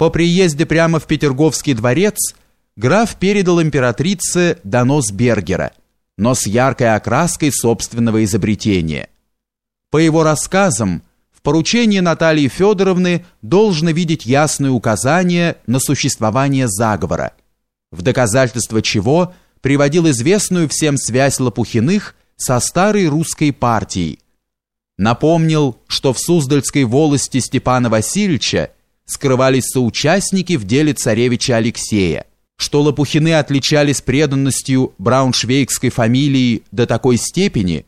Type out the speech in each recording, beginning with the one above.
По приезде прямо в Петерговский дворец граф передал императрице донос Бергера, но с яркой окраской собственного изобретения. По его рассказам, в поручении Натальи Федоровны должно видеть ясные указания на существование заговора, в доказательство чего приводил известную всем связь Лопухиных со старой русской партией. Напомнил, что в Суздальской волости Степана Васильевича скрывались соучастники в деле царевича Алексея, что Лопухины отличались преданностью брауншвейгской фамилии до такой степени,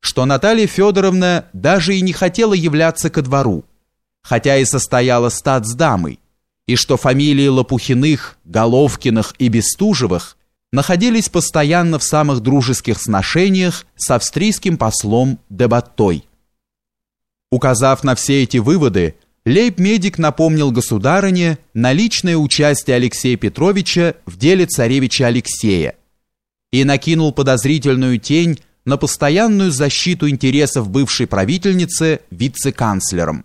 что Наталья Федоровна даже и не хотела являться ко двору, хотя и состояла статсдамой, и что фамилии Лопухиных, Головкиных и Бестужевых находились постоянно в самых дружеских сношениях с австрийским послом Дебаттой. Указав на все эти выводы, лейб-медик напомнил государыне на личное участие Алексея Петровича в деле царевича Алексея и накинул подозрительную тень на постоянную защиту интересов бывшей правительницы вице-канцлером.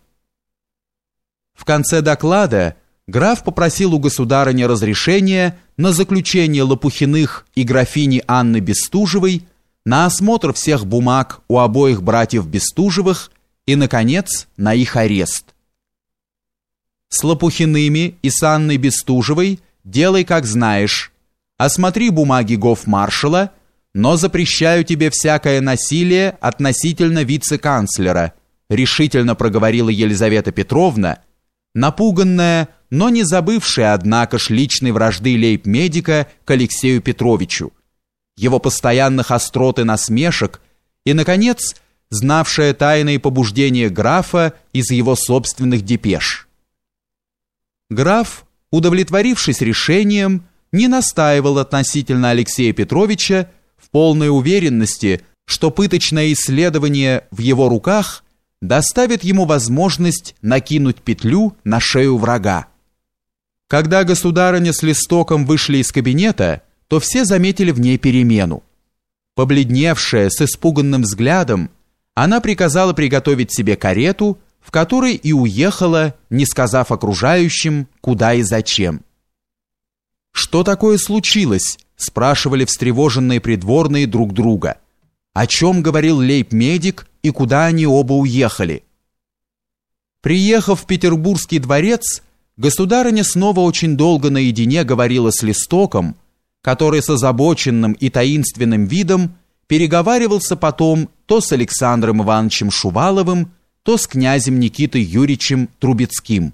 В конце доклада граф попросил у государыни разрешения на заключение Лопухиных и графини Анны Бестужевой на осмотр всех бумаг у обоих братьев Бестужевых и, наконец, на их арест. С Лопухиными и с Анной Бестужевой делай, как знаешь. Осмотри бумаги гофмаршала но запрещаю тебе всякое насилие относительно вице-канцлера, решительно проговорила Елизавета Петровна, напуганная, но не забывшая, однако ж, личной вражды лейб-медика к Алексею Петровичу, его постоянных острот и насмешек, и, наконец, знавшая тайные побуждения графа из его собственных депеш. Граф, удовлетворившись решением, не настаивал относительно Алексея Петровича, в полной уверенности, что пыточное исследование в его руках доставит ему возможность накинуть петлю на шею врага. Когда государыня с листоком вышли из кабинета, то все заметили в ней перемену. Побледневшая, с испуганным взглядом, она приказала приготовить себе карету, в которой и уехала, не сказав окружающим, куда и зачем. Что такое случилось? спрашивали встревоженные придворные друг друга. О чем говорил лейб-медик и куда они оба уехали? Приехав в Петербургский дворец, государыня снова очень долго наедине говорила с Листоком, который с озабоченным и таинственным видом переговаривался потом то с Александром Ивановичем Шуваловым, то с князем Никитой Юрьевичем Трубецким.